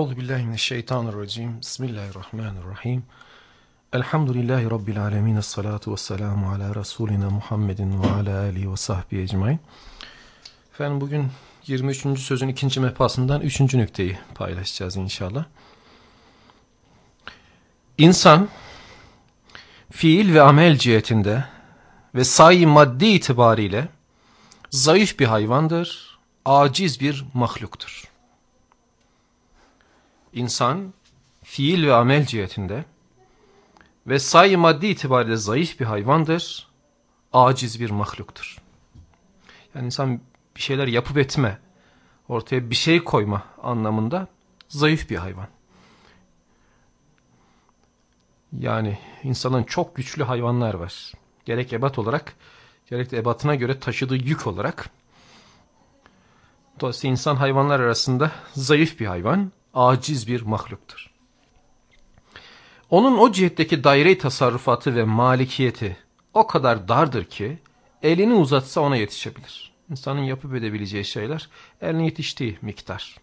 Euzu billahi mineşşeytanirracim. Bismillahirrahmanirrahim. Elhamdülillahi rabbil alamin. Essalatu vesselamu ala rasulina Muhammedin ve ala alihi ve sahbihi ecmaîn. Efendim bugün 23. sözün ikinci mefasından üçüncü nükteyi paylaşacağız inşallah. İnsan fiil ve amel cihetinde ve sayı maddi itibariyle zayıf bir hayvandır, aciz bir mahluktur. İnsan fiil ve amel cihetinde ve sayı maddi itibariyle zayıf bir hayvandır, aciz bir mahluktur. Yani insan bir şeyler yapıp etme, ortaya bir şey koyma anlamında zayıf bir hayvan. Yani insanın çok güçlü hayvanlar var. Gerek ebat olarak, gerek de ebatına göre taşıdığı yük olarak. Dolayısıyla insan hayvanlar arasında zayıf bir hayvan, aciz bir mahluktur. Onun o cihetteki daire tasarrufatı ve malikiyeti o kadar dardır ki elini uzatsa ona yetişebilir. İnsanın yapıp edebileceği şeyler eline yetiştiği miktar.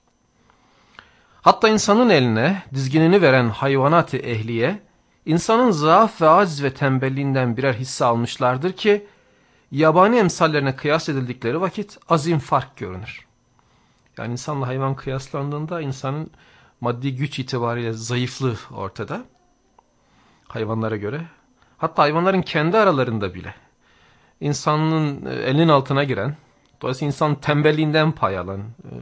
Hatta insanın eline dizginini veren hayvanat-ı ehliye insanın zaaf ve aciz ve tembelliğinden birer hisse almışlardır ki yabani emsallerine kıyas edildikleri vakit azim fark görünür. Yani insanla hayvan kıyaslandığında insanın maddi güç itibariyle zayıflığı ortada. Hayvanlara göre. Hatta hayvanların kendi aralarında bile. insanın e, elinin altına giren, dolayısıyla insan tembelliğinden pay alan e,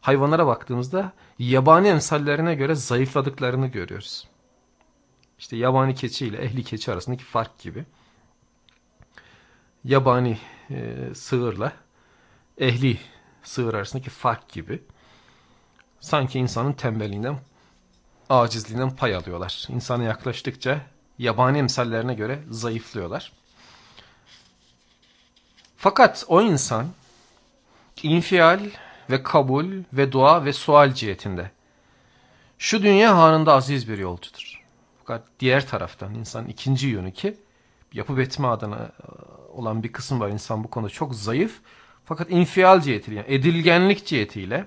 hayvanlara baktığımızda yabani emsallerine göre zayıfladıklarını görüyoruz. İşte yabani keçi ile ehli keçi arasındaki fark gibi. Yabani e, sığırla ehli sığır arasındaki fark gibi. Sanki insanın tembelliğinden, acizliğinden pay alıyorlar. İnsana yaklaştıkça yabani emsallerine göre zayıflıyorlar. Fakat o insan infial ve kabul ve dua ve sual cihetinde şu dünya hanında aziz bir yolcudur. Fakat diğer taraftan insan ikinci yönü ki yapıp etme adına e, olan bir kısım var. İnsan bu konuda çok zayıf. Fakat infial cihetiyle, yani edilgenlik cihetiyle,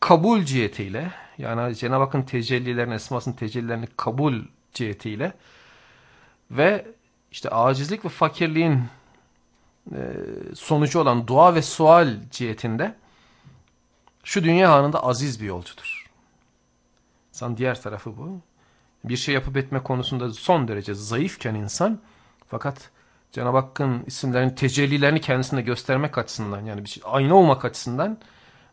kabul cihetiyle, yani Cenab-ı Hakk'ın tecellilerini, esmasının tecellilerini kabul cihetiyle ve işte acizlik ve fakirliğin e, sonucu olan dua ve sual cihetinde şu dünya hanında aziz bir yolcudur. İnsan diğer tarafı bu. Bir şey yapıp etme konusunda son derece zayıfken insan fakat Cenab-ı Hakk'ın isimlerinin tecellilerini kendisine göstermek açısından yani bir şey, aynı olmak açısından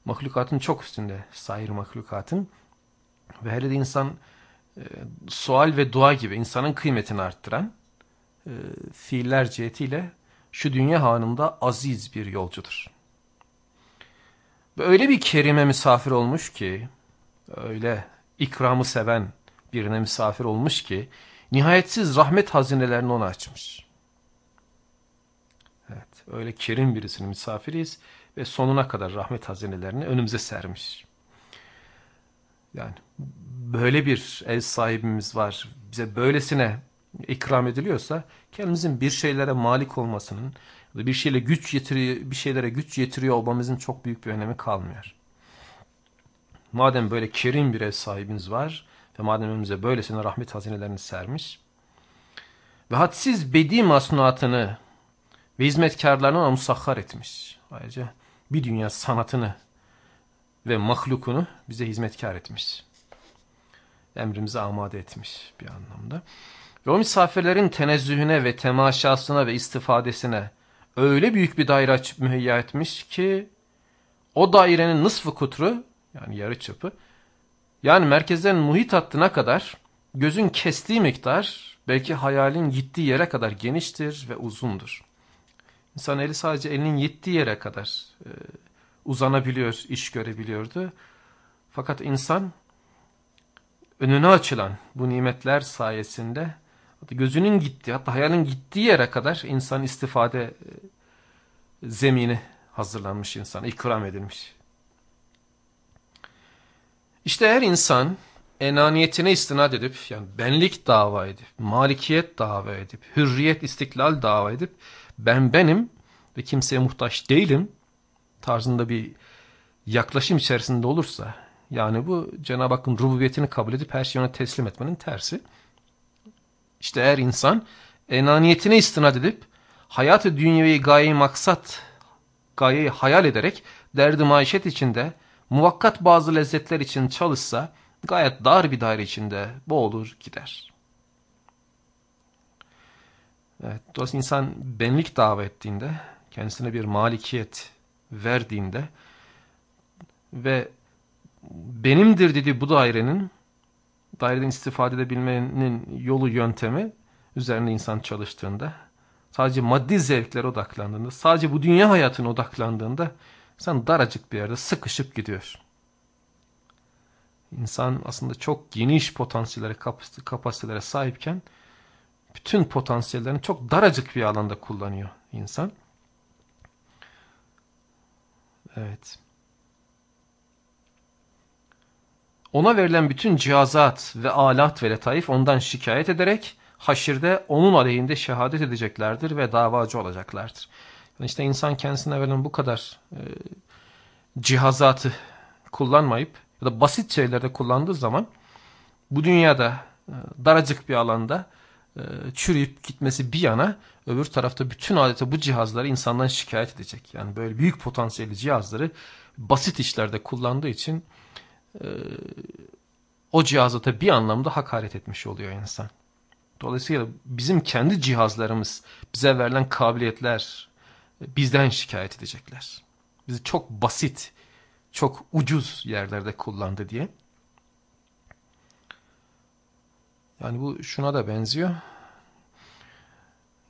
mahlukatın çok üstünde sair mahlukatın ve hele de insan e, sual ve dua gibi insanın kıymetini arttıran e, fiiller cihetiyle şu dünya hanında aziz bir yolcudur. Ve öyle bir kerime misafir olmuş ki öyle ikramı seven birine misafir olmuş ki nihayetsiz rahmet hazinelerini ona açmış. Öyle kerim birisinin misafiriyiz ve sonuna kadar rahmet hazinelerini önümüze sermiş. Yani böyle bir ev sahibimiz var. Bize böylesine ikram ediliyorsa kendimizin bir şeylere malik olmasının bir şeyle güç getiriyor, bir şeylere güç getiriyor olmamızın çok büyük bir önemi kalmıyor. Madem böyle kerim bir ev sahibimiz var ve madem önümüze böylesine rahmet hazinelerini sermiş ve hadsiz bedi masnuatını ve hizmetkarlarını ona musahhar etmiş. Ayrıca bir dünya sanatını ve mahlukunu bize hizmetkar etmiş. Emrimize amade etmiş bir anlamda. Ve o misafirlerin tenezzühüne ve temaşasına ve istifadesine öyle büyük bir daire açıp müheyya etmiş ki o dairenin nısfı kutru yani yarı çapı yani merkezden muhit hattına kadar gözün kestiği miktar belki hayalin gittiği yere kadar geniştir ve uzundur. İnsan eli sadece elinin yettiği yere kadar e, uzanabiliyor, iş görebiliyordu. Fakat insan önüne açılan bu nimetler sayesinde gözünün gittiği hatta hayalin gittiği yere kadar insan istifade e, zemini hazırlanmış insan, ikram edilmiş. İşte her insan enaniyetine istinad edip yani benlik dava edip, malikiyet dava edip, hürriyet istiklal dava edip ben benim ve kimseye muhtaç değilim tarzında bir yaklaşım içerisinde olursa Yani bu Cenab-ı Hakk'ın rububiyetini kabul edip her şeyi ona teslim etmenin tersi. İşte eğer insan enaniyetine istinad edip hayatı dünyevi gayeyi maksat, gayeyi hayal ederek derdi maişet içinde muvakkat bazı lezzetler için çalışsa gayet dar bir daire içinde boğulur gider. Evet, dolayısıyla insan benlik dava ettiğinde, kendisine bir malikiyet verdiğinde ve benimdir dediği bu dairenin, daireden istifade edebilmenin yolu yöntemi üzerine insan çalıştığında, sadece maddi zevklere odaklandığında, sadece bu dünya hayatına odaklandığında insan daracık bir yerde sıkışıp gidiyor. İnsan aslında çok geniş potansiyellere, kapasitelere sahipken bütün potansiyellerini çok daracık bir alanda kullanıyor insan. Evet. Ona verilen bütün cihazat ve alat ve letaif ondan şikayet ederek haşirde onun aleyhinde şehadet edeceklerdir ve davacı olacaklardır. Yani işte insan kendisine verilen bu kadar e, cihazatı kullanmayıp ya da basit şeylerde kullandığı zaman bu dünyada e, daracık bir alanda çürüyüp gitmesi bir yana öbür tarafta bütün adeta bu cihazları insandan şikayet edecek. Yani böyle büyük potansiyelli cihazları basit işlerde kullandığı için e, o cihazata bir anlamda hakaret etmiş oluyor insan. Dolayısıyla bizim kendi cihazlarımız, bize verilen kabiliyetler bizden şikayet edecekler. Bizi çok basit, çok ucuz yerlerde kullandı diye. Yani bu şuna da benziyor.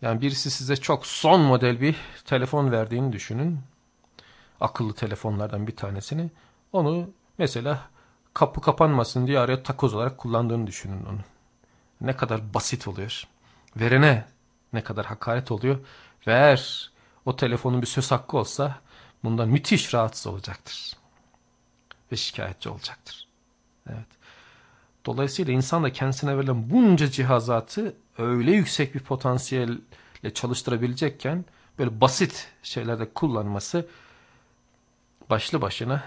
Yani birisi size çok son model bir telefon verdiğini düşünün. Akıllı telefonlardan bir tanesini. Onu mesela kapı kapanmasın diye araya takoz olarak kullandığını düşünün onu. Ne kadar basit oluyor. Verene ne kadar hakaret oluyor. Ve eğer o telefonun bir söz hakkı olsa bundan müthiş rahatsız olacaktır. Ve şikayetçi olacaktır. Evet. Dolayısıyla insan da kendisine verilen bunca cihazatı öyle yüksek bir potansiyelle çalıştırabilecekken böyle basit şeylerde kullanması başlı başına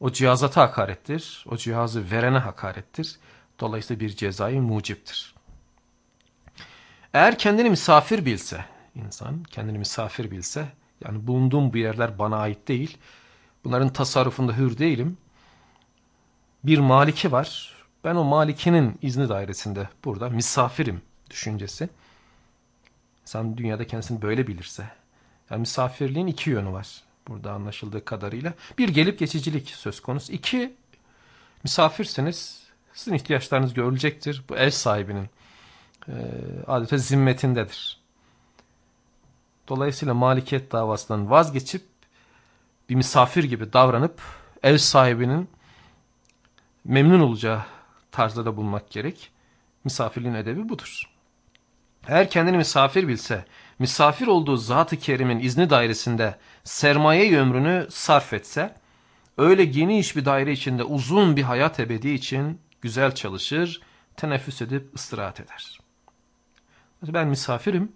o cihazata hakarettir. O cihazı verene hakarettir. Dolayısıyla bir cezai muciptir. Eğer kendini misafir bilse, insan kendini misafir bilse, yani bulunduğum bu yerler bana ait değil, bunların tasarrufunda hür değilim, bir maliki var, ben o malikinin izni dairesinde burada misafirim düşüncesi. İnsan dünyada kendisini böyle bilirse. Yani misafirliğin iki yönü var. Burada anlaşıldığı kadarıyla. Bir gelip geçicilik söz konusu. İki misafirseniz sizin ihtiyaçlarınız görülecektir. Bu ev sahibinin e, adeta zimmetindedir. Dolayısıyla malikiyet davasından vazgeçip bir misafir gibi davranıp ev sahibinin memnun olacağı tarzda da bulmak gerek. Misafirliğin edebi budur. Eğer kendini misafir bilse, misafir olduğu Zat-ı Kerim'in izni dairesinde sermaye ömrünü sarf etse, öyle geniş bir daire içinde uzun bir hayat ebedi için güzel çalışır, teneffüs edip istirahat eder. Ben misafirim,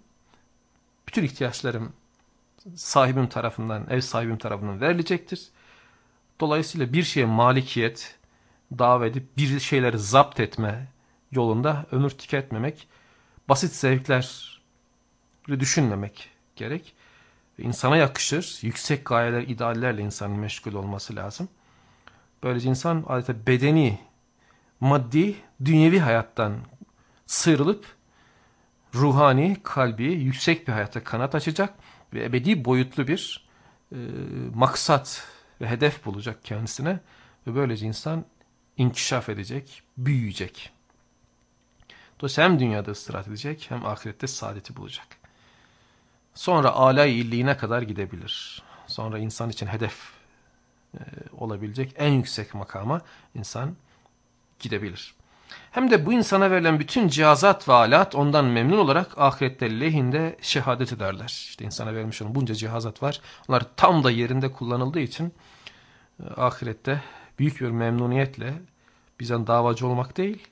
bütün ihtiyaçlarım sahibim tarafından, ev sahibim tarafından verilecektir. Dolayısıyla bir şeye malikiyet, davet edip bir şeyleri zapt etme yolunda ömür tüketmemek, basit zevkler düşünmemek gerek. İnsana yakışır, yüksek gayeler, ideallerle insanın meşgul olması lazım. Böylece insan adeta bedeni, maddi, dünyevi hayattan sıyrılıp ruhani, kalbi yüksek bir hayata kanat açacak ve ebedi boyutlu bir e, maksat ve hedef bulacak kendisine ve böylece insan inkişaf edecek, büyüyecek. Dolayısıyla hem dünyada ıstirahat edecek hem ahirette saadeti bulacak. Sonra alay illiğine kadar gidebilir. Sonra insan için hedef e, olabilecek en yüksek makama insan gidebilir. Hem de bu insana verilen bütün cihazat ve alat ondan memnun olarak ahirette lehinde şehadet ederler. İşte insana verilmiş olan bunca cihazat var. Onlar tam da yerinde kullanıldığı için e, ahirette büyük bir memnuniyetle bizden davacı olmak değil,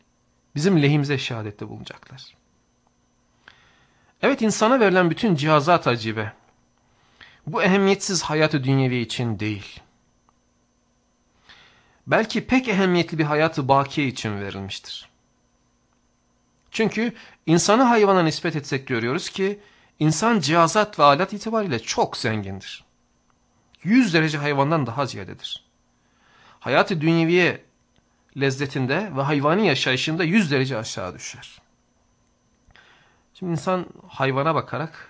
bizim lehimize şehadette bulunacaklar. Evet insana verilen bütün cihazat acibe, bu ehemmiyetsiz hayatı dünyevi için değil. belki pek ehemmiyetli bir hayatı bakiye için verilmiştir. Çünkü insanı hayvana nispet etsek görüyoruz ki insan cihazat ve alet itibariyle çok zengindir. Yüz derece hayvandan daha ziyadedir. Hayatı dünyeviye lezzetinde ve hayvani yaşayışında yüz derece aşağı düşer. Şimdi insan hayvana bakarak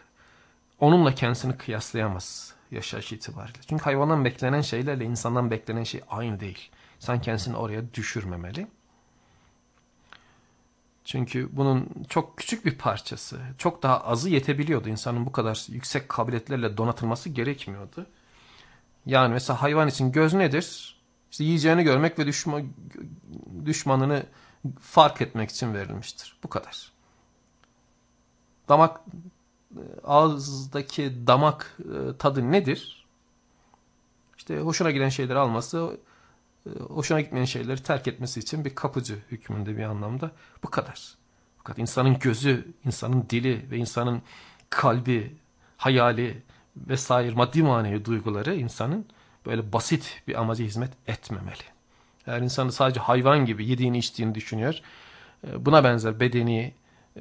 onunla kendisini kıyaslayamaz yaşayış itibariyle. Çünkü hayvandan beklenen şeylerle insandan beklenen şey aynı değil. İnsan kendisini oraya düşürmemeli. Çünkü bunun çok küçük bir parçası, çok daha azı yetebiliyordu. İnsanın bu kadar yüksek kabiliyetlerle donatılması gerekmiyordu. Yani mesela hayvan için göz nedir? İşte yiyeceğini görmek ve düşman, düşmanını fark etmek için verilmiştir. Bu kadar. Damak, ağızdaki damak e, tadı nedir? İşte hoşuna giden şeyleri alması, e, hoşuna gitmeyen şeyleri terk etmesi için bir kapıcı hükmünde bir anlamda. Bu kadar. Fakat insanın gözü, insanın dili ve insanın kalbi, hayali vesaire maddi manevi duyguları insanın böyle basit bir amaca hizmet etmemeli. Eğer insanı sadece hayvan gibi yediğini içtiğini düşünüyor, e, buna benzer bedeni,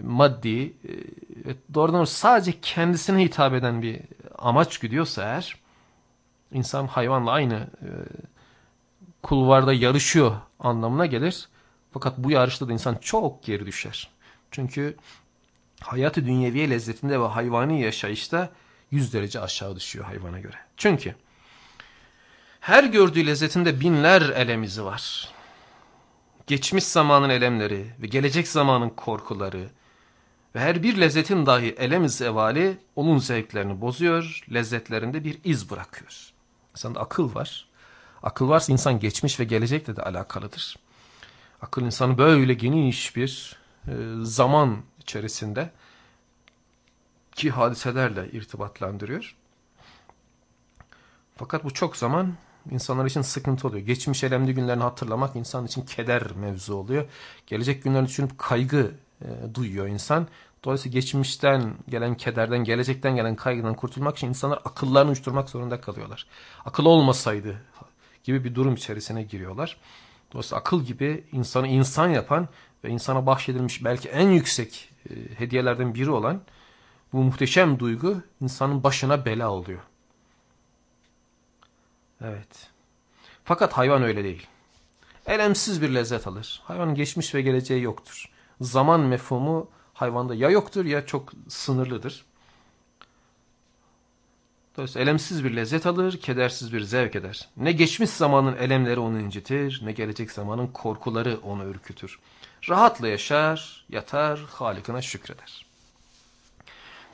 maddi ve doğrudan sadece kendisine hitap eden bir amaç güdüyorsa eğer, insan hayvanla aynı e, kulvarda yarışıyor anlamına gelir. Fakat bu yarışta da insan çok geri düşer. Çünkü hayatı dünyeviye lezzetinde ve hayvani yaşayışta yüz derece aşağı düşüyor hayvana göre. Çünkü her gördüğü lezzetinde binler elemizi var. Geçmiş zamanın elemleri ve gelecek zamanın korkuları ve her bir lezzetin dahi elem zevali onun zevklerini bozuyor, lezzetlerinde bir iz bırakıyor. İnsanda akıl var. Akıl varsa insan geçmiş ve gelecekle de alakalıdır. Akıl insanı böyle geniş bir e, zaman içerisinde ki hadiselerle irtibatlandırıyor. Fakat bu çok zaman insanlar için sıkıntı oluyor. Geçmiş elemli günlerini hatırlamak insan için keder mevzu oluyor. Gelecek günlerini düşünüp kaygı e, duyuyor insan. Dolayısıyla geçmişten gelen kederden, gelecekten gelen kaygıdan kurtulmak için insanlar akıllarını uçturmak zorunda kalıyorlar. Akıl olmasaydı gibi bir durum içerisine giriyorlar. Dolayısıyla akıl gibi insanı insan yapan ve insana bahşedilmiş belki en yüksek e, hediyelerden biri olan bu muhteşem duygu insanın başına bela oluyor. Evet. Fakat hayvan öyle değil. Elemsiz bir lezzet alır. Hayvanın geçmiş ve geleceği yoktur. Zaman mefhumu hayvanda ya yoktur ya çok sınırlıdır. Dolayısıyla elemsiz bir lezzet alır, kedersiz bir zevk eder. Ne geçmiş zamanın elemleri onu incitir, ne gelecek zamanın korkuları onu ürkütür. Rahatla yaşar, yatar, Halik'ine şükreder.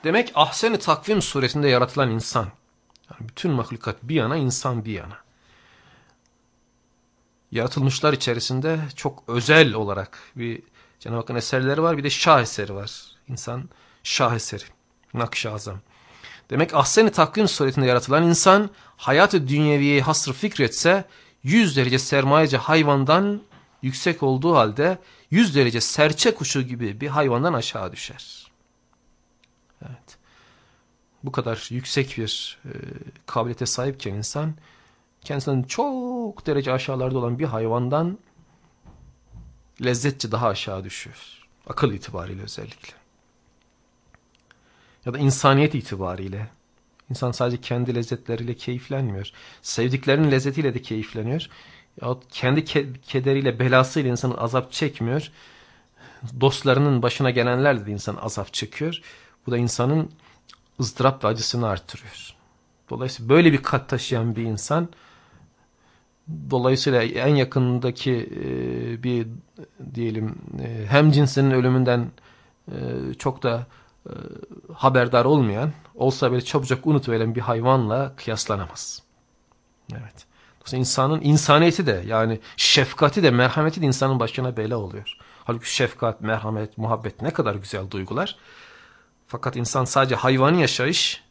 Demek ahsen-i takvim suretinde yaratılan insan, yani bütün mahlukat bir yana, insan bir yana. Yaratılmışlar içerisinde çok özel olarak bir Cenab-ı Hakk'ın eserleri var, bir de şah eseri var. İnsan şah eseri, nakş-ı azam. Demek ahsen-i takvim suretinde yaratılan insan hayatı dünyeviye hasrı fikretse 100 derece sermayece hayvandan yüksek olduğu halde 100 derece serçe kuşu gibi bir hayvandan aşağı düşer. Bu kadar yüksek bir e, kabiliyete sahipken insan kendisinden çok derece aşağılarda olan bir hayvandan lezzetçi daha aşağı düşüyor. Akıl itibariyle özellikle ya da insaniyet itibariyle. İnsan sadece kendi lezzetleriyle keyiflenmiyor. Sevdiklerinin lezzetiyle de keyifleniyor. Ya kendi ke kederiyle, belasıyla insan azap çekmiyor. Dostlarının başına gelenlerle de insan azap çekiyor. Bu da insanın ızdırap ve acısını artırıyor. Dolayısıyla böyle bir kat taşıyan bir insan dolayısıyla en yakındaki e, bir diyelim e, hem cinsinin ölümünden e, çok da e, haberdar olmayan, olsa bile çabucak unutuveren bir hayvanla kıyaslanamaz. Evet. Dolayısıyla insanın insaniyeti de yani şefkati de merhameti de insanın başına bela oluyor. Halbuki şefkat, merhamet, muhabbet ne kadar güzel duygular. Fakat insan sadece hayvani yaşayış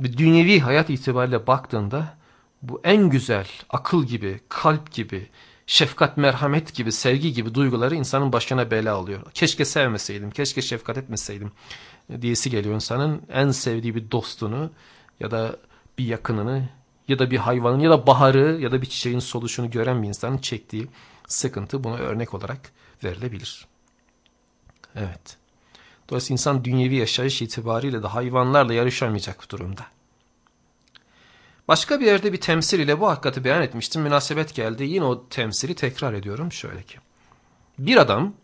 bir dünyevi hayat itibariyle baktığında bu en güzel akıl gibi, kalp gibi, şefkat, merhamet gibi, sevgi gibi duyguları insanın başına bela alıyor. Keşke sevmeseydim, keşke şefkat etmeseydim diyesi geliyor insanın. En sevdiği bir dostunu ya da bir yakınını ya da bir hayvanın ya da baharı ya da bir çiçeğin soluşunu gören bir insanın çektiği sıkıntı buna örnek olarak verilebilir. Evet. Dolayısıyla insan dünyevi yaşayış itibariyle de hayvanlarla yarışamayacak durumda. Başka bir yerde bir temsil ile bu hakikati beyan etmiştim. Münasebet geldi. Yine o temsili tekrar ediyorum. Şöyle ki. Bir adam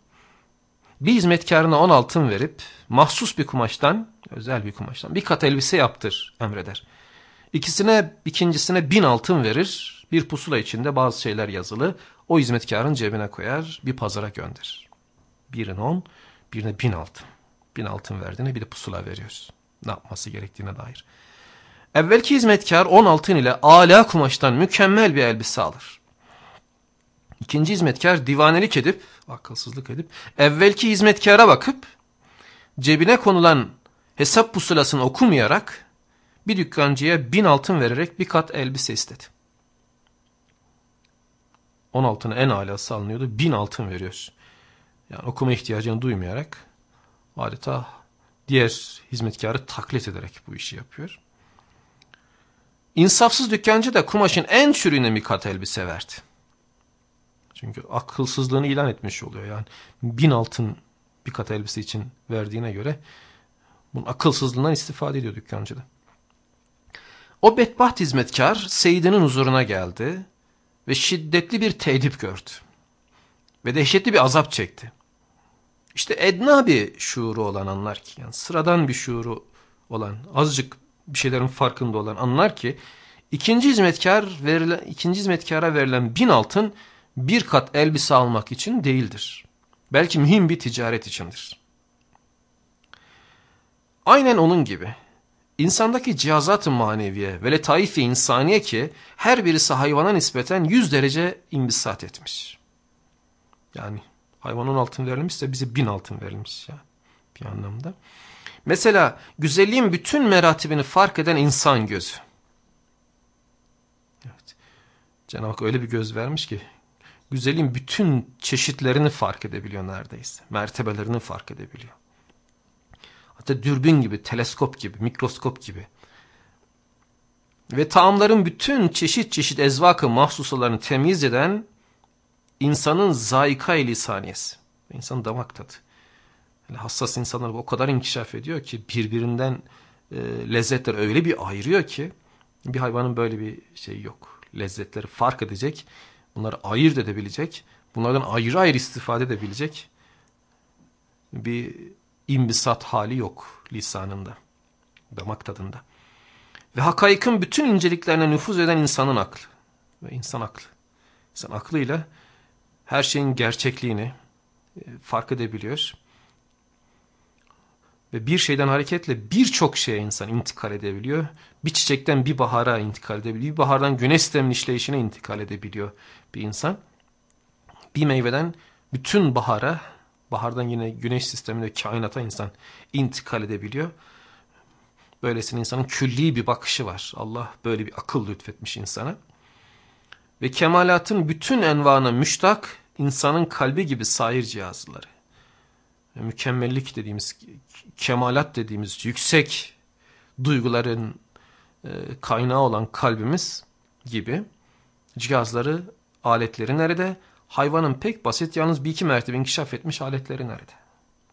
bir hizmetkarına on altın verip mahsus bir kumaştan, özel bir kumaştan bir kat elbise yaptır emreder. İkisine, ikincisine bin altın verir. Bir pusula içinde bazı şeyler yazılı. O hizmetkarın cebine koyar, bir pazara gönderir. Birine on, birine bin altın. Bin altın verdiğine bir de pusula veriyoruz. Ne yapması gerektiğine dair. Evvelki hizmetkar on altın ile ala kumaştan mükemmel bir elbise alır. İkinci hizmetkar divanelik edip, akılsızlık edip, evvelki hizmetkara bakıp, cebine konulan hesap pusulasını okumayarak, bir dükkancıya bin altın vererek bir kat elbise istedi. On altını en alası alınıyordu, bin altın veriyoruz. Yani okuma ihtiyacını duymayarak, adeta diğer hizmetkarı taklit ederek bu işi yapıyor. İnsafsız dükkancı da kumaşın en çürüğüne bir kat elbise verdi. Çünkü akılsızlığını ilan etmiş oluyor. Yani bin altın bir kat elbise için verdiğine göre bunun akılsızlığından istifade ediyor dükkancı da. O bedbaht hizmetkar Seyidinin huzuruna geldi ve şiddetli bir tehdip gördü. Ve dehşetli bir azap çekti. İşte edna bir şuuru olan anlar ki, yani sıradan bir şuuru olan, azıcık bir şeylerin farkında olan anlar ki, ikinci hizmetkar verilen, ikinci hizmetkara verilen bin altın bir kat elbise almak için değildir. Belki mühim bir ticaret içindir. Aynen onun gibi insandaki cihazat-ı maneviye ve letaif-i insaniye ki her birisi hayvana nispeten yüz derece imbisat etmiş. Yani hayvan on altın verilmişse bize bin altın verilmiş ya bir anlamda. Mesela güzelliğin bütün meratibini fark eden insan gözü. Evet. Cenab-ı Hak öyle bir göz vermiş ki güzelliğin bütün çeşitlerini fark edebiliyor neredeyse. Mertebelerini fark edebiliyor. Hatta dürbün gibi, teleskop gibi, mikroskop gibi. Ve taamların bütün çeşit çeşit ezvakı mahsusalarını temiz eden insanın zayika lisaniyesi. İnsanın damak tadı. Yani hassas insanlar o kadar inkişaf ediyor ki birbirinden e, lezzetler öyle bir ayırıyor ki bir hayvanın böyle bir şey yok. Lezzetleri fark edecek, bunları ayırt edebilecek, bunlardan ayrı ayrı istifade edebilecek bir imbisat hali yok lisanında, damak tadında. Ve hakaikin bütün inceliklerine nüfuz eden insanın aklı ve insan aklı. İnsan aklıyla her şeyin gerçekliğini e, fark edebiliyor. Ve bir şeyden hareketle birçok şeye insan intikal edebiliyor. Bir çiçekten bir bahara intikal edebiliyor. Bir bahardan güneş sisteminin işleyişine intikal edebiliyor bir insan. Bir meyveden bütün bahara, bahardan yine güneş sisteminde kainata insan intikal edebiliyor. Böylesine insanın külli bir bakışı var. Allah böyle bir akıl lütfetmiş insana. Ve kemalatın bütün envana müştak insanın kalbi gibi sair cihazları. Mükemmellik dediğimiz, kemalat dediğimiz yüksek duyguların e, kaynağı olan kalbimiz gibi cihazları, aletleri nerede? Hayvanın pek basit yalnız bir iki mertebe inkişaf etmiş aletleri nerede?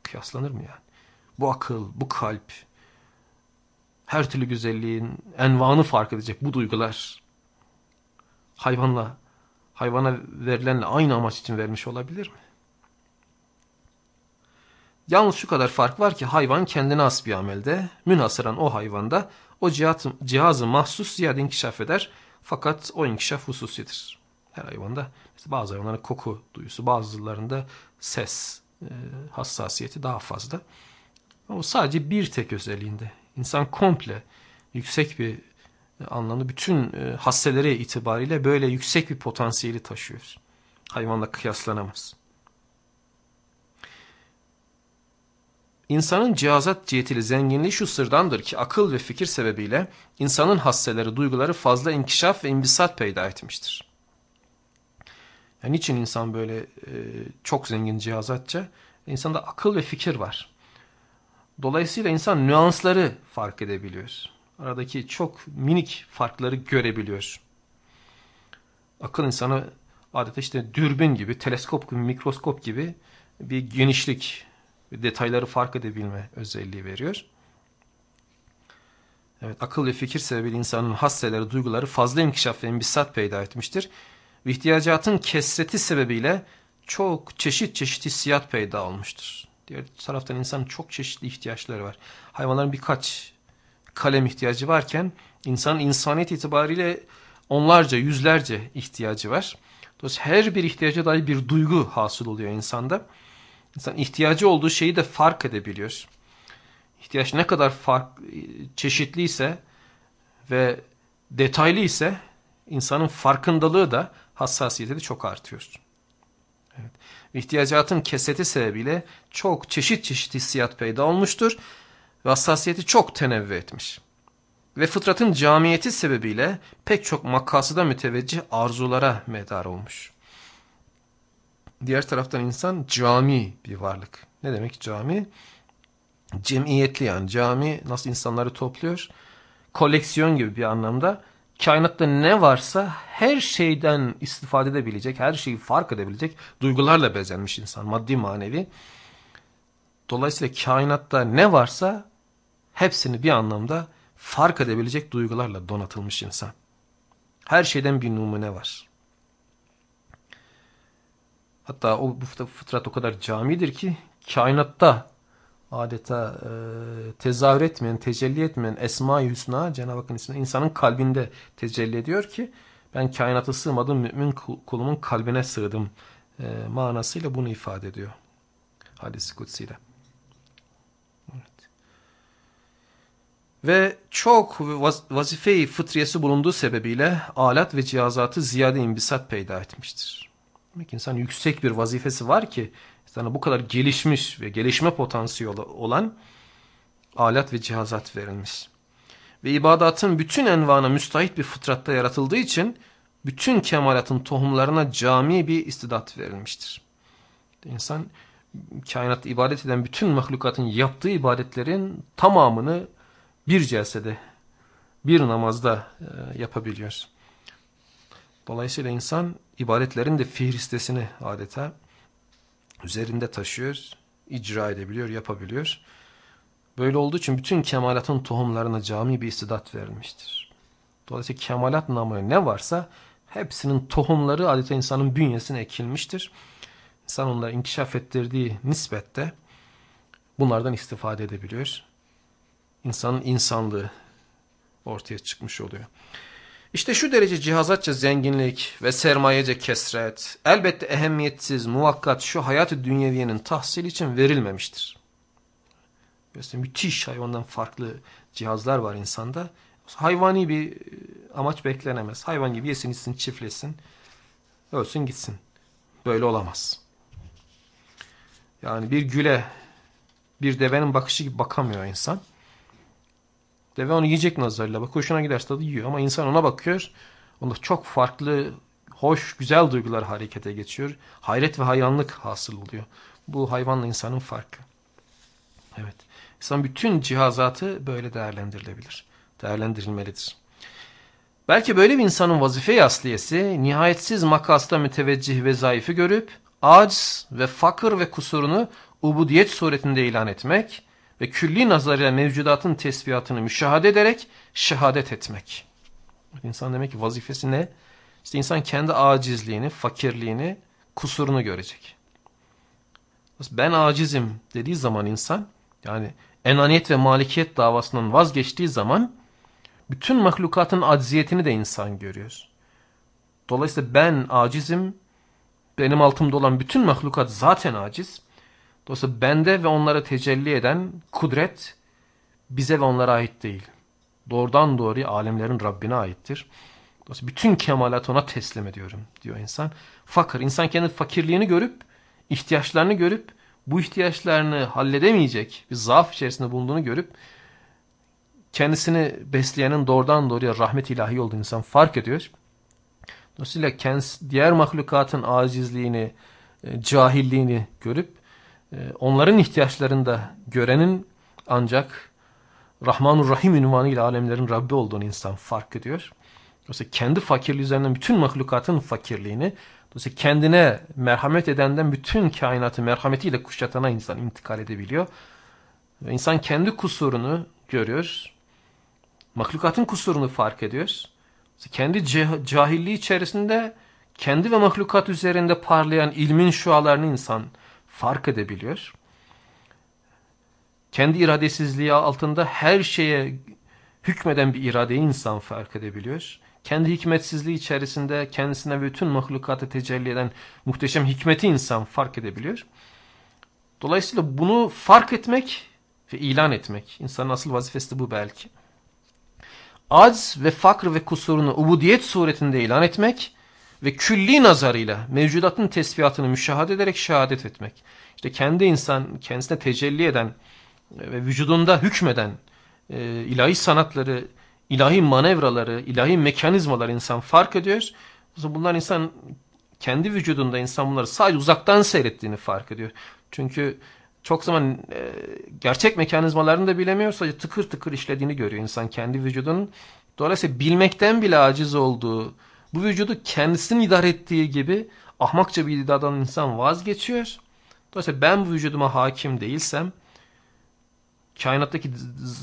Kıyaslanır mı yani? Bu akıl, bu kalp, her türlü güzelliğin envanı fark edecek bu duygular hayvanla hayvana verilenle aynı amaç için vermiş olabilir mi? Yalnız şu kadar fark var ki hayvan kendine has bir amelde, münhasıran o hayvanda o cihazı, cihazı mahsus ziyade inkişaf eder. Fakat o inkişaf hususidir. Her hayvanda bazı hayvanların koku duyusu, bazılarında ses e, hassasiyeti daha fazla. Ama sadece bir tek özelliğinde. İnsan komple yüksek bir anlamda bütün e, hasseleri itibariyle böyle yüksek bir potansiyeli taşıyor. Hayvanla kıyaslanamaz. İnsanın cihazat cihetiyle zenginliği şu sırdandır ki akıl ve fikir sebebiyle insanın hasseleri, duyguları fazla inkişaf ve imbisat peyda etmiştir. Yani niçin insan böyle e, çok zengin cihazatça? İnsanda akıl ve fikir var. Dolayısıyla insan nüansları fark edebiliyor. Aradaki çok minik farkları görebiliyor. Akıl insanı adeta işte dürbün gibi, teleskop gibi, mikroskop gibi bir genişlik, detayları fark edebilme özelliği veriyor. Evet, akıl ve fikir sebebiyle insanın hasseleri, duyguları fazla inkişaf ve imbisat peyda etmiştir. Ve ihtiyacatın kesreti sebebiyle çok çeşit çeşit hissiyat peyda olmuştur. Diğer taraftan insanın çok çeşitli ihtiyaçları var. Hayvanların birkaç kalem ihtiyacı varken insanın insaniyet itibariyle onlarca, yüzlerce ihtiyacı var. Dolayısıyla her bir ihtiyaca dair bir duygu hasıl oluyor insanda. İnsan ihtiyacı olduğu şeyi de fark edebiliyor. İhtiyaç ne kadar fark, çeşitliyse ve detaylı ise insanın farkındalığı da hassasiyeti de çok artıyor. Evet. İhtiyacatın keseti sebebiyle çok çeşit çeşit hissiyat peyda olmuştur ve hassasiyeti çok tenevve etmiş. Ve fıtratın camiyeti sebebiyle pek çok makasıda müteveccih arzulara medar olmuş. Diğer taraftan insan cami bir varlık. Ne demek cami? Cemiyetli yani cami nasıl insanları topluyor? Koleksiyon gibi bir anlamda kainatta ne varsa her şeyden istifade edebilecek, her şeyi fark edebilecek duygularla bezenmiş insan, maddi manevi. Dolayısıyla kainatta ne varsa hepsini bir anlamda fark edebilecek duygularla donatılmış insan. Her şeyden bir numune var. Hatta o bu fıtrat o kadar camidir ki kainatta adeta e, tezahür etmeyen, tecelli etmeyen Esma-i Hüsna Cenab-ı Hakk'ın ismine insanın kalbinde tecelli ediyor ki ben kainatı sığmadım mümin kulumun kalbine sığdım e, manasıyla bunu ifade ediyor. Hadis-i kutsiyle. Ve çok vazife-i fıtriyesi bulunduğu sebebiyle alat ve cihazatı ziyade imbisat peyda etmiştir. Demek insan yüksek bir vazifesi var ki sana bu kadar gelişmiş ve gelişme potansiyeli olan alet ve cihazat verilmiş. Ve ibadatın bütün envana müstahit bir fıtratta yaratıldığı için bütün kemalatın tohumlarına cami bir istidat verilmiştir. İnsan kainat ibadet eden bütün mahlukatın yaptığı ibadetlerin tamamını bir celsede, bir namazda e, yapabiliyor. Dolayısıyla insan ibadetlerin de fihristesini adeta üzerinde taşıyor, icra edebiliyor, yapabiliyor. Böyle olduğu için bütün kemalatın tohumlarına cami bir istidat verilmiştir. Dolayısıyla kemalat namı ne varsa hepsinin tohumları adeta insanın bünyesine ekilmiştir. İnsan onları inkişaf ettirdiği nispette bunlardan istifade edebiliyor. İnsanın insanlığı ortaya çıkmış oluyor. İşte şu derece cihazatça zenginlik ve sermayece kesret elbette ehemmiyetsiz muvakkat şu hayat-ı dünyeviyenin tahsil için verilmemiştir. Mesela müthiş hayvandan farklı cihazlar var insanda. Hayvani bir e, amaç beklenemez. Hayvan gibi yesin içsin çiftlesin ölsün gitsin. Böyle olamaz. Yani bir güle bir devenin bakışı gibi bakamıyor insan. Deve onu yiyecek nazarıyla bak. Hoşuna giderse tadı yiyor ama insan ona bakıyor. Onda çok farklı, hoş, güzel duygular harekete geçiyor. Hayret ve hayranlık hasıl oluyor. Bu hayvanla insanın farkı. Evet. İnsan bütün cihazatı böyle değerlendirilebilir. Değerlendirilmelidir. Belki böyle bir insanın vazife asliyesi nihayetsiz makasta müteveccih ve zayıfı görüp aciz ve fakir ve kusurunu ubudiyet suretinde ilan etmek ve külli nazarıyla mevcudatın tesbihatını müşahede ederek şehadet etmek. İnsan demek ki vazifesi ne? İşte insan kendi acizliğini, fakirliğini, kusurunu görecek. Ben acizim dediği zaman insan yani enaniyet ve malikiyet davasından vazgeçtiği zaman bütün mahlukatın acziyetini de insan görüyor. Dolayısıyla ben acizim, benim altımda olan bütün mahlukat zaten aciz. Dolayısıyla bende ve onlara tecelli eden kudret bize ve onlara ait değil. Doğrudan doğruya alemlerin Rabbine aittir. Dolayısıyla bütün kemalat ona teslim ediyorum diyor insan. Fakir, insan kendi fakirliğini görüp, ihtiyaçlarını görüp, bu ihtiyaçlarını halledemeyecek bir zaaf içerisinde bulunduğunu görüp, kendisini besleyenin doğrudan doğruya rahmet ilahi olduğunu insan fark ediyor. Dolayısıyla kendisi, diğer mahlukatın acizliğini, e, cahilliğini görüp, onların ihtiyaçlarını da görenin ancak Rahmanur Rahim ünvanıyla alemlerin Rabbi olduğunu insan fark ediyor. Dolayısıyla kendi fakirliği üzerinden bütün mahlukatın fakirliğini, dolayısıyla kendine merhamet edenden bütün kainatı merhametiyle kuşatana insan intikal edebiliyor. Ve insan kendi kusurunu görüyor. Mahlukatın kusurunu fark ediyor. Kendi cahilliği içerisinde kendi ve mahlukat üzerinde parlayan ilmin şualarını insan fark edebiliyor. Kendi iradesizliği altında her şeye hükmeden bir iradeyi insan fark edebiliyor. Kendi hikmetsizliği içerisinde kendisine ve bütün mahlukatı tecelli eden muhteşem hikmeti insan fark edebiliyor. Dolayısıyla bunu fark etmek ve ilan etmek. insanın asıl vazifesi de bu belki. Az ve fakr ve kusurunu ubudiyet suretinde ilan etmek ve külli nazarıyla mevcudatın tesbihatını müşahede ederek şehadet etmek. İşte kendi insan kendisine tecelli eden ve vücudunda hükmeden e, ilahi sanatları, ilahi manevraları, ilahi mekanizmaları insan fark ediyor. Bunlar insan kendi vücudunda insan bunları sadece uzaktan seyrettiğini fark ediyor. Çünkü çok zaman e, gerçek mekanizmalarını da bilemiyor. Sadece tıkır tıkır işlediğini görüyor insan kendi vücudunun. Dolayısıyla bilmekten bile aciz olduğu, bu vücudu kendisinin idare ettiği gibi ahmakça bir iddiadan insan vazgeçiyor. Dolayısıyla ben bu vücuduma hakim değilsem, kainattaki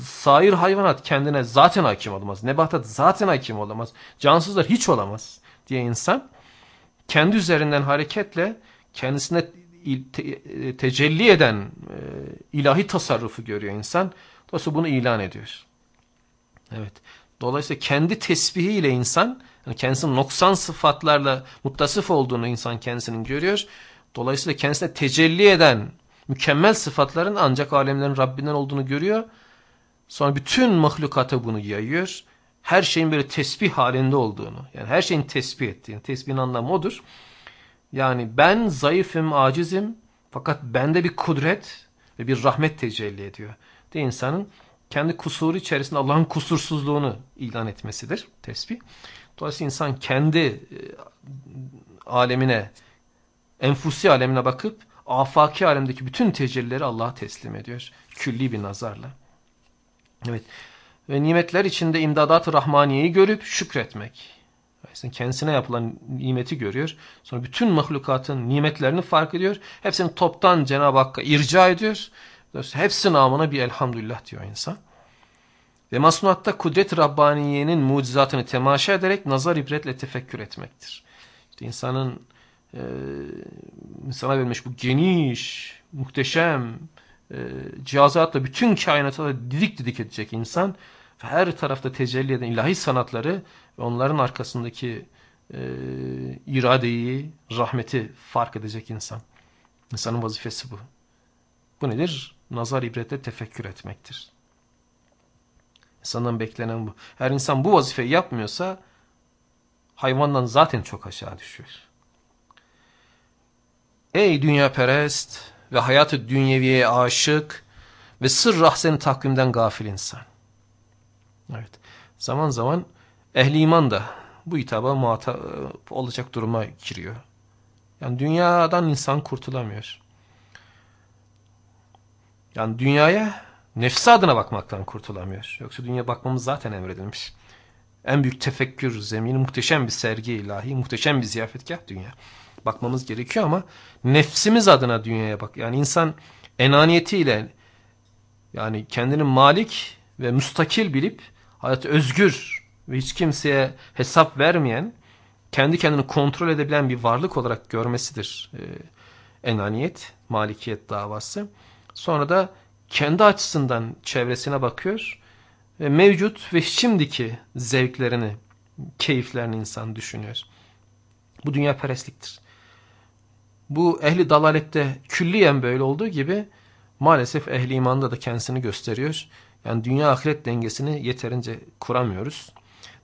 sair hayvanat kendine zaten hakim olamaz. Nebatat zaten hakim olamaz. Cansızlar hiç olamaz diye insan kendi üzerinden hareketle kendisine te tecelli eden e, ilahi tasarrufu görüyor insan. Dolayısıyla bunu ilan ediyor. Evet. Dolayısıyla kendi tesbihiyle insan yani kendisinin noksan sıfatlarla muttasıf olduğunu insan kendisinin görüyor. Dolayısıyla kendisine tecelli eden mükemmel sıfatların ancak alemlerin Rabbinden olduğunu görüyor. Sonra bütün mahlukata bunu yayıyor. Her şeyin böyle tesbih halinde olduğunu, yani her şeyin tesbih ettiğini, tesbihin anlamı odur. Yani ben zayıfım, acizim fakat bende bir kudret ve bir rahmet tecelli ediyor. De insanın kendi kusuru içerisinde Allah'ın kusursuzluğunu ilan etmesidir tesbih. Dolayısıyla insan kendi e, alemine, enfusi alemine bakıp afaki alemdeki bütün tecellileri Allah'a teslim ediyor. Külli bir nazarla. Evet. Ve nimetler içinde imdadat-ı rahmaniyeyi görüp şükretmek. Aslında kendisine yapılan nimeti görüyor. Sonra bütün mahlukatın nimetlerini fark ediyor. Hepsini toptan Cenab-ı Hakk'a irca ediyor. Hepsi namına bir elhamdülillah diyor insan. Ve masnuatta kudret-i Rabbaniye'nin mucizatını temaşa ederek nazar ibretle tefekkür etmektir. İşte insanın e, insana verilmiş bu geniş, muhteşem e, cihazatla bütün kainata da didik didik edecek insan her tarafta tecelli eden ilahi sanatları ve onların arkasındaki e, iradeyi, rahmeti fark edecek insan. İnsanın vazifesi bu. Bu nedir? Nazar ibrete tefekkür etmektir. İnsandan beklenen bu. Her insan bu vazifeyi yapmıyorsa hayvandan zaten çok aşağı düşüyor. Ey dünya perest ve hayatı dünyeviye aşık ve sır rahsen takvimden gafil insan. Evet. Zaman zaman ehli iman da bu hitaba muhatap olacak duruma giriyor. Yani dünyadan insan kurtulamıyor. Yani dünyaya nefsi adına bakmaktan kurtulamıyor. Yoksa dünya bakmamız zaten emredilmiş. En büyük tefekkür zemini muhteşem bir sergi ilahi, muhteşem bir ziyafetgah dünya. Bakmamız gerekiyor ama nefsimiz adına dünyaya bak. Yani insan enaniyetiyle yani kendini malik ve müstakil bilip hayatı özgür ve hiç kimseye hesap vermeyen, kendi kendini kontrol edebilen bir varlık olarak görmesidir e, enaniyet, malikiyet davası. Sonra da kendi açısından çevresine bakıyor ve mevcut ve şimdiki zevklerini, keyiflerini insan düşünüyor. Bu dünya perestliktir. Bu ehli dalalette külliyen böyle olduğu gibi maalesef ehli imanda da kendisini gösteriyor. Yani dünya ahiret dengesini yeterince kuramıyoruz.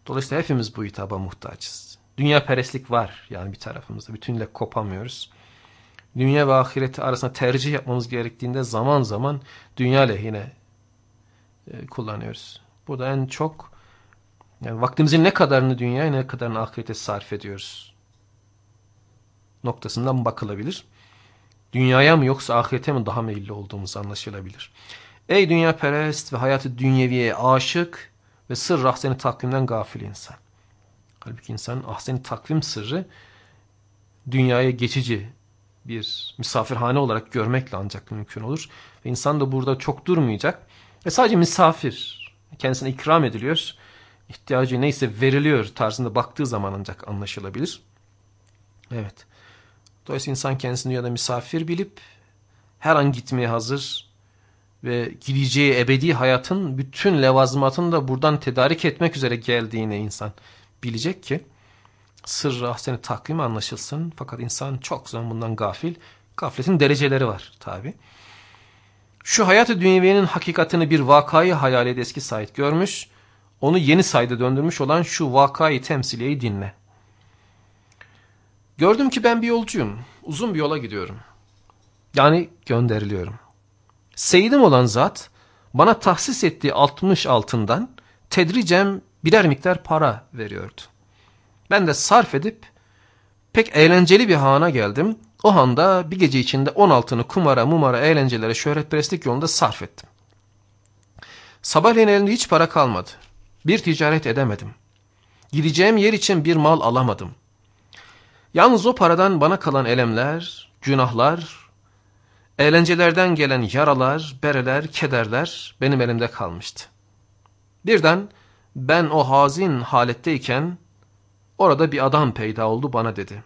Dolayısıyla hepimiz bu hitaba muhtaçız. Dünya perestlik var yani bir tarafımızda. Bütünle kopamıyoruz. Dünya ve ahireti arasında tercih yapmamız gerektiğinde zaman zaman dünya lehine e, kullanıyoruz. Bu da en çok yani vaktimizin ne kadarını dünyaya ne kadarını ahirete sarf ediyoruz noktasından bakılabilir. Dünyaya mı yoksa ahirete mi daha meyilli olduğumuz anlaşılabilir. Ey dünya perest ve hayatı dünyeviye aşık ve sır ahseni takvimden gafil insan. Halbuki insanın ahseni takvim sırrı dünyaya geçici bir misafirhane olarak görmekle ancak mümkün olur. Ve insan da burada çok durmayacak. Ve sadece misafir. Kendisine ikram ediliyor. ihtiyacı neyse veriliyor tarzında baktığı zaman ancak anlaşılabilir. Evet. Dolayısıyla insan kendisini ya da misafir bilip her an gitmeye hazır ve gideceği ebedi hayatın bütün levazımatını da buradan tedarik etmek üzere geldiğini insan bilecek ki sırrı ahseni takvim anlaşılsın. Fakat insan çok zaman bundan gafil. Gafletin dereceleri var tabi. Şu hayatı dünyeviyenin hakikatini bir vakayı hayal et eski Said görmüş. Onu yeni Said'e döndürmüş olan şu vakayı temsiliyeyi dinle. Gördüm ki ben bir yolcuyum. Uzun bir yola gidiyorum. Yani gönderiliyorum. Seyidim olan zat bana tahsis ettiği 60 altından tedricem birer miktar para veriyordu. Ben de sarf edip pek eğlenceli bir hana geldim. O handa bir gece içinde 16'ını kumara, mumara, eğlencelere, şöhretperestlik yolunda sarf ettim. Sabahleyin elimde hiç para kalmadı. Bir ticaret edemedim. Gideceğim yer için bir mal alamadım. Yalnız o paradan bana kalan elemler, günahlar, eğlencelerden gelen yaralar, bereler, kederler benim elimde kalmıştı. Birden ben o hazin haletteyken orada bir adam peyda oldu bana dedi.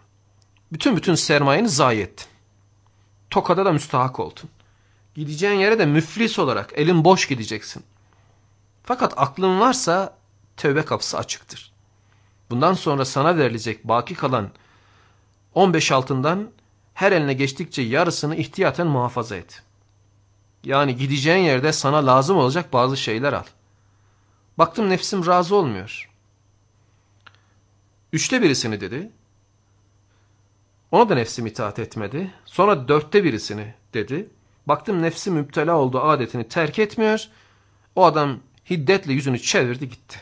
Bütün bütün sermayeni zayi ettin. Tokada da müstahak oldun. Gideceğin yere de müflis olarak elin boş gideceksin. Fakat aklın varsa tövbe kapısı açıktır. Bundan sonra sana verilecek baki kalan 15 altından her eline geçtikçe yarısını ihtiyaten muhafaza et. Yani gideceğin yerde sana lazım olacak bazı şeyler al. Baktım nefsim razı olmuyor. Üçte birisini dedi. Ona da nefsim itaat etmedi. Sonra dörtte birisini dedi. Baktım nefsi müptela olduğu adetini terk etmiyor. O adam hiddetle yüzünü çevirdi gitti.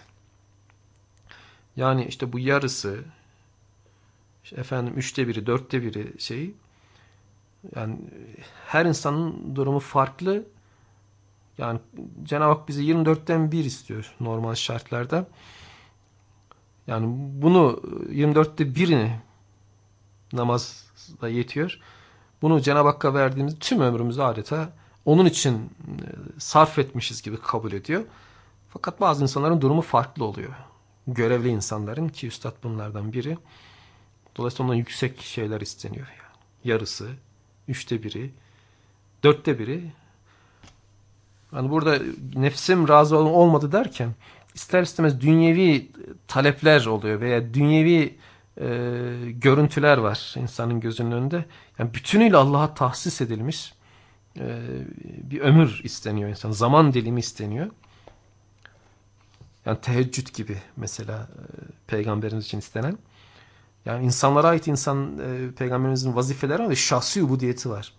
Yani işte bu yarısı, işte efendim üçte biri, dörtte biri şeyi. Yani her insanın durumu farklı. Yani Cenab-ı Hak bize 24'ten 1 istiyor normal şartlarda. Yani bunu 24'te birini namazda yetiyor. Bunu Cenab-ı Hakk'a verdiğimiz tüm ömrümüzü adeta onun için e, sarf etmişiz gibi kabul ediyor. Fakat bazı insanların durumu farklı oluyor. Görevli insanların ki üstad bunlardan biri. Dolayısıyla ondan yüksek şeyler isteniyor. Yani. Yarısı, üçte biri, dörtte biri. Yani burada nefsim razı olmadı derken ister istemez dünyevi talepler oluyor veya dünyevi e, görüntüler var insanın gözünün önünde. Yani bütünüyle Allah'a tahsis edilmiş e, bir ömür isteniyor insan. Zaman dilimi isteniyor. Yani teheccüd gibi mesela e, peygamberimiz için istenen. Yani insanlara ait insan e, peygamberimizin vazifeleri ama şahsi ubudiyeti var.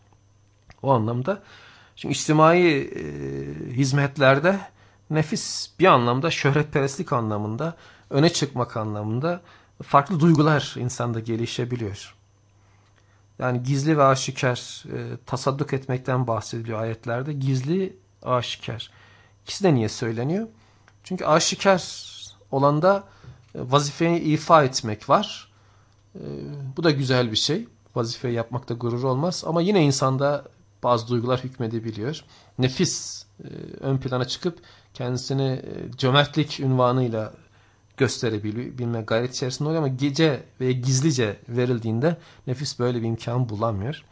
O anlamda. Çünkü içtimai e, hizmetlerde nefis bir anlamda şöhretperestlik anlamında, öne çıkmak anlamında farklı duygular insanda gelişebiliyor. Yani gizli ve aşikar, e, tasadduk etmekten bahsediliyor ayetlerde. Gizli, aşikar. İkisi de niye söyleniyor? Çünkü aşikar olanda e, vazifeyi ifa etmek var. E, bu da güzel bir şey. Vazifeyi yapmakta gurur olmaz. Ama yine insanda bazı duygular hükmedebiliyor. Nefis e, ön plana çıkıp kendisini e, cömertlik ünvanıyla gösterebilme gayret içerisinde oluyor ama gece ve gizlice verildiğinde nefis böyle bir imkan bulamıyor.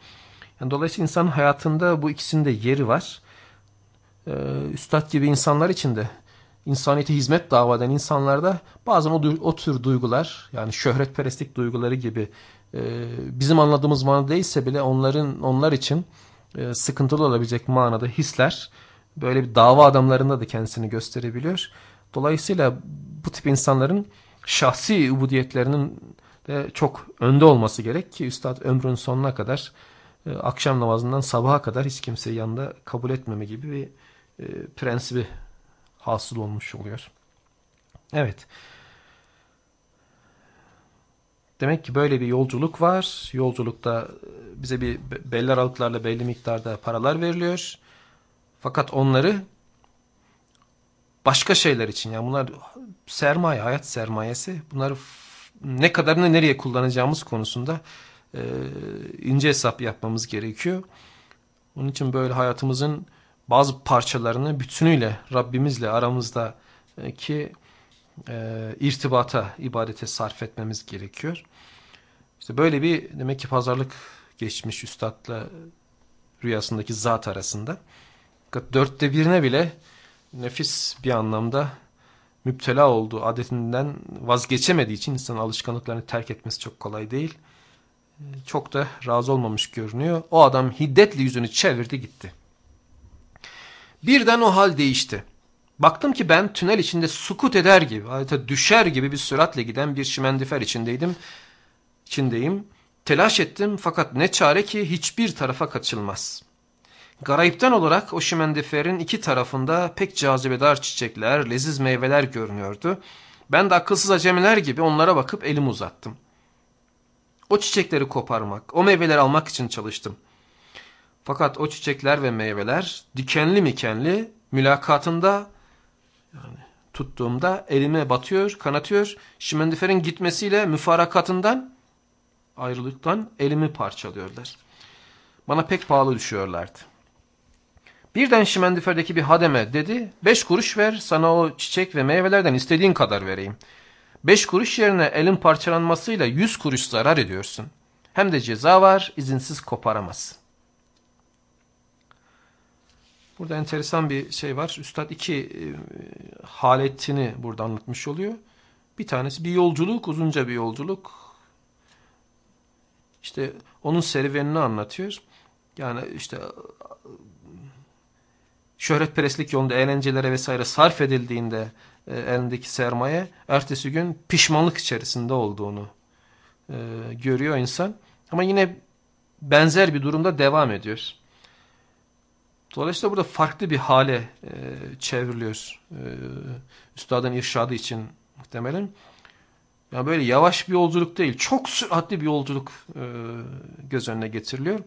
Yani dolayısıyla insanın hayatında bu ikisinde yeri var. Ee, üstad gibi insanlar için de insaniyete hizmet dava eden insanlarda bazen o, o tür duygular yani şöhretperestlik duyguları gibi e, bizim anladığımız manada değilse bile onların onlar için e, sıkıntılı olabilecek manada hisler böyle bir dava adamlarında da kendisini gösterebiliyor. Dolayısıyla bu tip insanların şahsi ubudiyetlerinin de çok önde olması gerek ki Üstad ömrün sonuna kadar e, akşam namazından sabaha kadar hiç kimseyi yanında kabul etmeme gibi bir e, prensibi hasıl olmuş oluyor. Evet. Demek ki böyle bir yolculuk var. Yolculukta bize bir belli aralıklarla belli miktarda paralar veriliyor. Fakat onları başka şeyler için yani bunlar sermaye, hayat sermayesi. Bunları ne kadarını nereye kullanacağımız konusunda e, ince hesap yapmamız gerekiyor. Onun için böyle hayatımızın bazı parçalarını bütünüyle Rabbimizle aramızdaki e, irtibata, ibadete sarf etmemiz gerekiyor. İşte böyle bir demek ki pazarlık geçmiş üstadla rüyasındaki zat arasında. Dörtte birine bile nefis bir anlamda müptela olduğu adetinden vazgeçemediği için insan alışkanlıklarını terk etmesi çok kolay değil. Çok da razı olmamış görünüyor. O adam hiddetle yüzünü çevirdi gitti. Birden o hal değişti. Baktım ki ben tünel içinde sukut eder gibi, adeta düşer gibi bir süratle giden bir şimendifer içindeydim. İçindeyim. Telaş ettim fakat ne çare ki hiçbir tarafa kaçılmaz. Garayipten olarak o şimendiferin iki tarafında pek cazibedar çiçekler, leziz meyveler görünüyordu. Ben de akılsız acemiler gibi onlara bakıp elimi uzattım. O çiçekleri koparmak, o meyveleri almak için çalıştım. Fakat o çiçekler ve meyveler dikenli mikenli mülakatında yani tuttuğumda elime batıyor, kanatıyor. Şimendiferin gitmesiyle müfarakatından ayrılıktan elimi parçalıyorlar. Bana pek pahalı düşüyorlardı. Birden Şimendiferdeki bir hademe dedi, beş kuruş ver sana o çiçek ve meyvelerden istediğin kadar vereyim. Beş kuruş yerine elin parçalanmasıyla yüz kuruş zarar ediyorsun. Hem de ceza var, izinsiz koparamazsın. Burada enteresan bir şey var. Üstad iki e, haletini burada anlatmış oluyor. Bir tanesi bir yolculuk, uzunca bir yolculuk. İşte onun serüvenini anlatıyor. Yani işte şöhretperestlik yolunda eğlencelere vesaire sarf edildiğinde e, elindeki sermaye ertesi gün pişmanlık içerisinde olduğunu e, görüyor insan. Ama yine benzer bir durumda devam ediyor. Dolayısıyla burada farklı bir hale e, çevriliyor. E, üstadın irşadı için muhtemelen. Yani böyle yavaş bir yolculuk değil, çok süratli bir yolculuk e, göz önüne getiriliyor.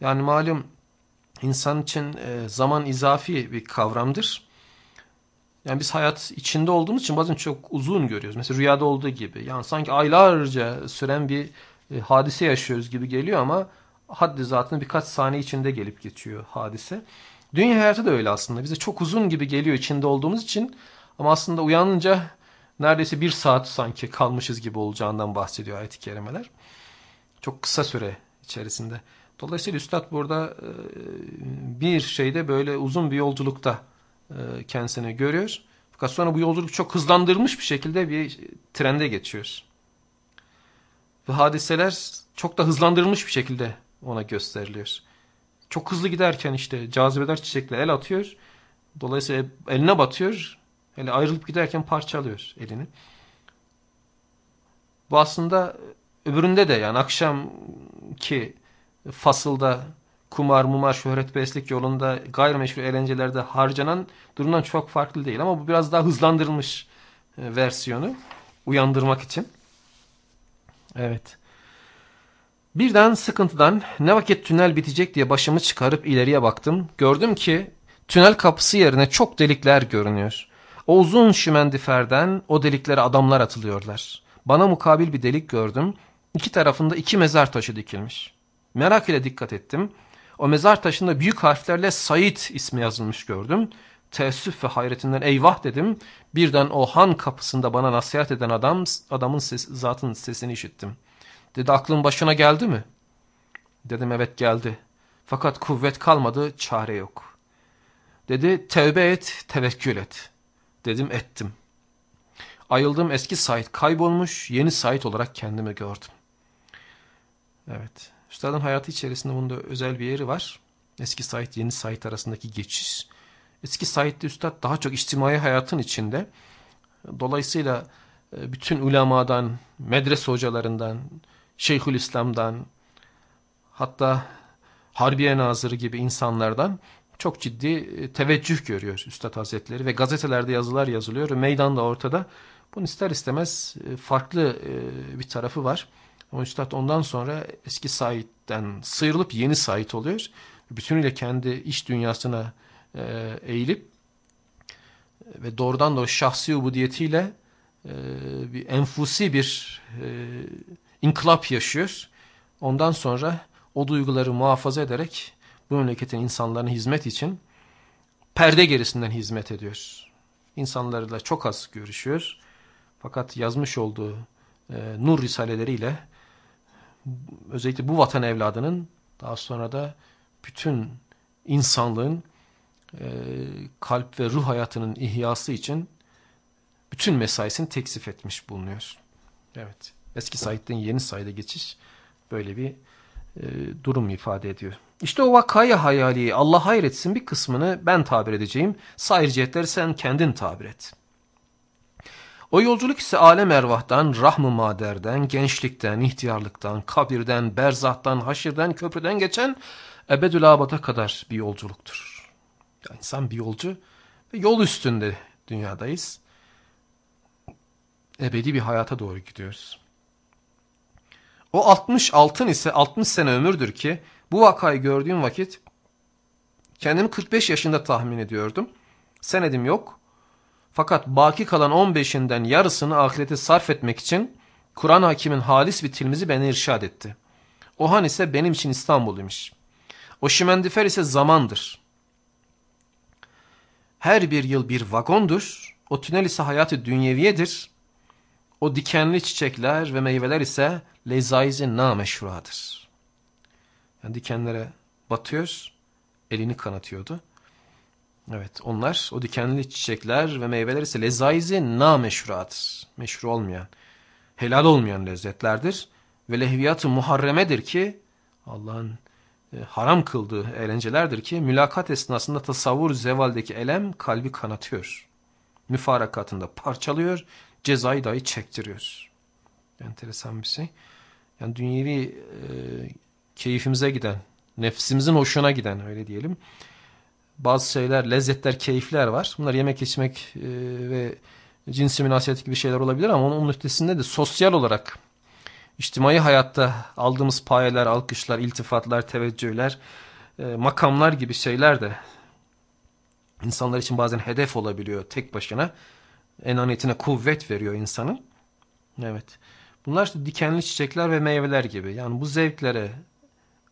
Yani malum insan için e, zaman izafi bir kavramdır. Yani biz hayat içinde olduğumuz için bazen çok uzun görüyoruz. Mesela rüyada olduğu gibi. Yani sanki aylarca süren bir e, hadise yaşıyoruz gibi geliyor ama haddi zatını birkaç saniye içinde gelip geçiyor hadise. Dünya hayatı da öyle aslında. Bize çok uzun gibi geliyor içinde olduğumuz için. Ama aslında uyanınca neredeyse bir saat sanki kalmışız gibi olacağından bahsediyor ayet-i kerimeler. Çok kısa süre içerisinde. Dolayısıyla Üstad burada e, bir şeyde böyle uzun bir yolculukta e, kendisini görüyor. Fakat sonra bu yolculuk çok hızlandırılmış bir şekilde bir trende geçiyor. Ve hadiseler çok da hızlandırılmış bir şekilde ona gösteriliyor. Çok hızlı giderken işte cazibedar çiçekle el atıyor. Dolayısıyla eline batıyor. Hele ayrılıp giderken parçalıyor elini. Bu aslında öbüründe de yani akşamki fasılda kumar, mumar, şöhretperestlik yolunda gayrimeşru eğlencelerde harcanan durumdan çok farklı değil. Ama bu biraz daha hızlandırılmış e, versiyonu uyandırmak için. Evet. Birden sıkıntıdan ne vakit tünel bitecek diye başımı çıkarıp ileriye baktım. Gördüm ki tünel kapısı yerine çok delikler görünüyor. O uzun şimendiferden o deliklere adamlar atılıyorlar. Bana mukabil bir delik gördüm. İki tarafında iki mezar taşı dikilmiş. Merak ile dikkat ettim. O mezar taşında büyük harflerle Said ismi yazılmış gördüm. Teessüf ve hayretinden eyvah dedim. Birden o han kapısında bana nasihat eden adam, adamın ses, zatın sesini işittim. Dedi aklın başına geldi mi? Dedim evet geldi. Fakat kuvvet kalmadı, çare yok. Dedi tevbe et, tevekkül et. Dedim ettim. Ayıldım eski Said kaybolmuş, yeni Said olarak kendimi gördüm. Evet. Üstadın hayatı içerisinde bunda özel bir yeri var. Eski Said, yeni Said arasındaki geçiş. Eski Said'de Üstad daha çok içtimai hayatın içinde. Dolayısıyla e, bütün ulemadan, medrese hocalarından, Şeyhülislam'dan, hatta Harbiye Nazırı gibi insanlardan çok ciddi e, teveccüh görüyor Üstad Hazretleri ve gazetelerde yazılar yazılıyor ve meydanda ortada. Bunun ister istemez e, farklı bir tarafı var. Ama Üstad ondan sonra eski Said'den sıyrılıp yeni Said oluyor. Bütünüyle kendi iş dünyasına e, eğilip ve doğrudan da o şahsi ubudiyetiyle e, bir enfusi bir e, inkılap yaşıyor. Ondan sonra o duyguları muhafaza ederek bu memleketin insanların hizmet için perde gerisinden hizmet ediyor. İnsanlarla çok az görüşüyor. Fakat yazmış olduğu e, nur risaleleriyle özellikle bu vatan evladının daha sonra da bütün insanlığın e, kalp ve ruh hayatının ihyası için bütün mesaisini teksif etmiş bulunuyor. Evet. Eski Said'den yeni Said'e geçiş böyle bir e, durum ifade ediyor. İşte o vakaya hayali Allah hayretsin bir kısmını ben tabir edeceğim. Sair cihetleri sen kendin tabir et. O yolculuk ise alem ervahtan, rahm-ı maderden, gençlikten, ihtiyarlıktan, kabirden, berzahtan, haşirden, köprüden geçen ebedül abada kadar bir yolculuktur. Yani insan bir yolcu ve yol üstünde dünyadayız. Ebedi bir hayata doğru gidiyoruz. O 60 altın ise 60 sene ömürdür ki bu vakayı gördüğüm vakit kendimi 45 yaşında tahmin ediyordum. Senedim yok. Fakat baki kalan 15'inden yarısını ahirete sarf etmek için Kur'an hakimin halis bir tilmizi beni irşad etti. Ohan ise benim için İstanbul'uymuş. O şimendifer ise zamandır. Her bir yıl bir vagondur. O tünel ise hayatı dünyeviyedir. O dikenli çiçekler ve meyveler ise lezaizi nameşhuradır. Yani dikenlere batıyor, elini kanatıyordu. Evet onlar o dikenli çiçekler ve meyveler ise lezaizi nameşhuradır. Meşhur olmayan, helal olmayan lezzetlerdir. Ve lehviyatı muharremedir ki Allah'ın e, haram kıldığı eğlencelerdir ki mülakat esnasında tasavvur zevaldeki elem kalbi kanatıyor. Müfarakatında parçalıyor, cezayı dahi çektiriyor. Enteresan bir şey. Yani dünyevi e, keyfimize giden, nefsimizin hoşuna giden öyle diyelim. Bazı şeyler, lezzetler, keyifler var. Bunlar yemek içmek e, ve cinsi münasebet gibi şeyler olabilir ama onun ötesinde de sosyal olarak içtimai hayatta aldığımız payeler, alkışlar, iltifatlar, teveccühler, e, makamlar gibi şeyler de insanlar için bazen hedef olabiliyor tek başına. Enaniyetine kuvvet veriyor insanın. Evet. Bunlar işte dikenli çiçekler ve meyveler gibi. Yani bu zevklere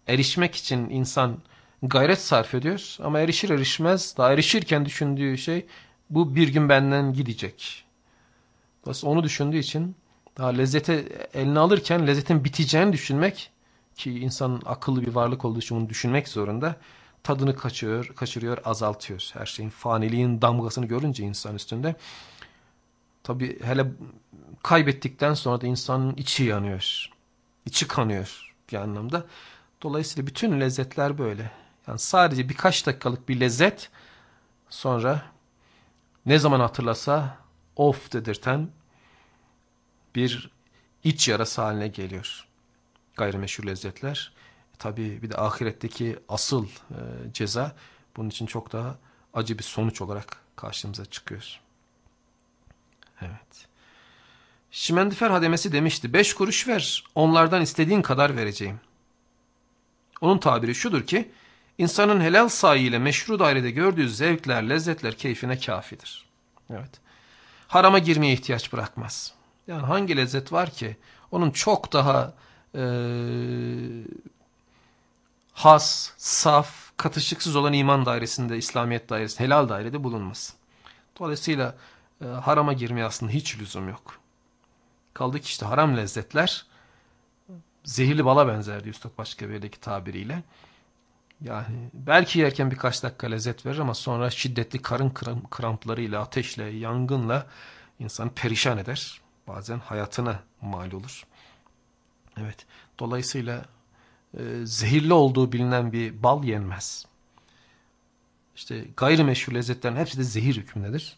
erişmek için insan gayret sarf ediyor. Ama erişir erişmez daha erişirken düşündüğü şey bu bir gün benden gidecek. Dolayısıyla onu düşündüğü için daha lezzete eline alırken lezzetin biteceğini düşünmek ki insan akıllı bir varlık olduğu için bunu düşünmek zorunda. Tadını kaçırıyor, kaçırıyor, azaltıyor. Her şeyin faniliğin damgasını görünce insan üstünde. Tabi hele kaybettikten sonra da insanın içi yanıyor. İçi kanıyor bir anlamda. Dolayısıyla bütün lezzetler böyle. Yani sadece birkaç dakikalık bir lezzet sonra ne zaman hatırlasa of dedirten bir iç yarası haline geliyor. Gayrimeşhur lezzetler. Tabi bir de ahiretteki asıl e, ceza bunun için çok daha acı bir sonuç olarak karşımıza çıkıyor. Evet. Şimendifer hademesi demişti. Beş kuruş ver. Onlardan istediğin kadar vereceğim. Onun tabiri şudur ki insanın helal sahiyle meşru dairede gördüğü zevkler, lezzetler keyfine kafidir. Evet. Harama girmeye ihtiyaç bırakmaz. Yani hangi lezzet var ki onun çok daha e, has, saf, katışıksız olan iman dairesinde, İslamiyet dairesinde, helal dairede bulunmaz. Dolayısıyla e, harama girmeye aslında hiç lüzum yok. Kaldı ki işte haram lezzetler zehirli bala benzer diyor Üstad başka birdeki tabiriyle. Yani belki yerken birkaç dakika lezzet verir ama sonra şiddetli karın kramplarıyla, ateşle, yangınla insanı perişan eder. Bazen hayatına mal olur. Evet. Dolayısıyla e, zehirli olduğu bilinen bir bal yenmez. İşte gayrimeşru lezzetlerin hepsi de zehir hükmündedir.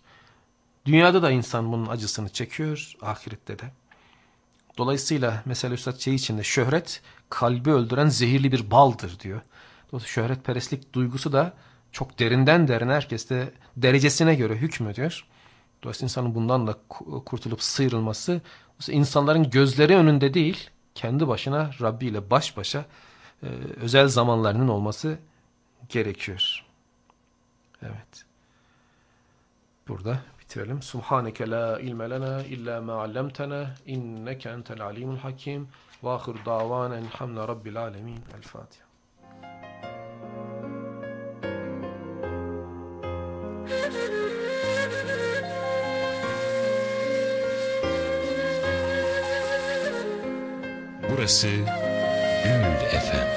Dünyada da insan bunun acısını çekiyor, ahirette de. Dolayısıyla mesela Üstad şey içinde şöhret kalbi öldüren zehirli bir baldır diyor. Dolayısıyla şöhretperestlik duygusu da çok derinden derine herkeste derecesine göre hükmediyor. Dolayısıyla insanın bundan da kurtulup sıyrılması insanların gözleri önünde değil kendi başına Rabbi ile baş başa e, özel zamanlarının olması gerekiyor. Evet. Burada bitirelim. Subhaneke la ilme lena illa ma allamtana inneke entel alimul hakim. Ve ahir davanen hamle rabbil alemin. El Fatiha. Burası Ül Efem.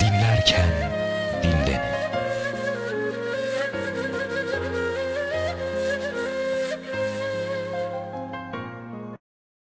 Dinlerken